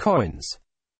coins.